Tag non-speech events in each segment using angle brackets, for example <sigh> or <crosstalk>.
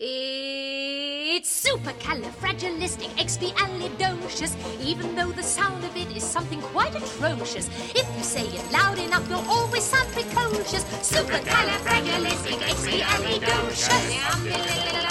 It's supercalifragilisticexpialidocious, even though the sound of it is something quite atrocious. If you say it loud enough, you'll always sound precocious. Supercalifragilisticexpialidocious.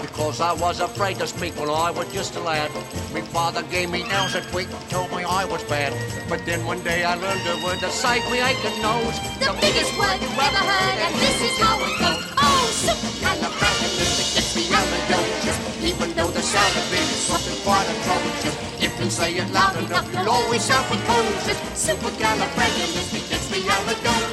Because I was afraid to speak when I was just a lad. My father gave me nails a tweak and told me I was bad. But then one day I learned a word to save me aching nose. The biggest word you've ever heard, and this is how it goes. Oh, supercalifragilisticexpialidocious, Even though the sound of it is something quite atrocious. If you say it loud enough, you'll always sound precocious. Supercalifragilisticexpialidocious. Underline,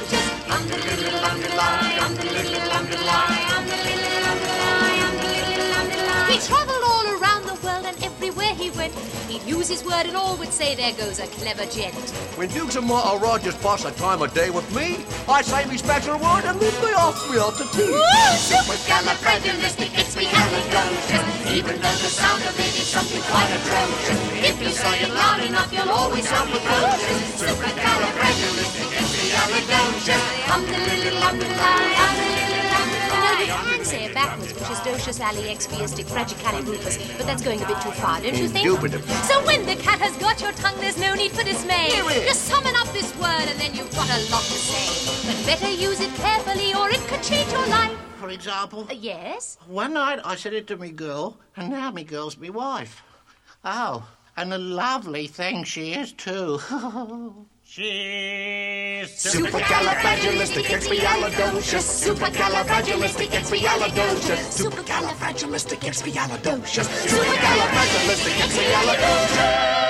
travelled all around the world and everywhere he went, he'd use his word and all would say, "There goes a clever gent." When Dukes and Martha Rogers pass a time of day with me, I say me special word and leave me off me to tea. Woo! Supercalifragilisticexpialidocious. Even though the sound of it is something quite atrocious. If you say it loud enough, you'll always sound precocious. Supercalifragilisticexpialidocious. Umdalilly, umdalli, umdalilly, say which is docious ali expiastic fragicalirufus, but that's going a bit too far, don't you think? Indubitably. So when the cat has got your tongue, there's no need for dismay. Here it is. Just summon up this word and then you've got a lot to say. But better use it carefully or it could change your life. For example, Uh, yes? one night I said it to me girl, and now me girl's me wife. Oh, and a lovely thing she is too. <laughs> She's Supercalifragilisticexpialidocious. Supercalifragilisticexpialidocious. Supercalifragilisticexpialidocious. Supercalifragilisticexpialidocious.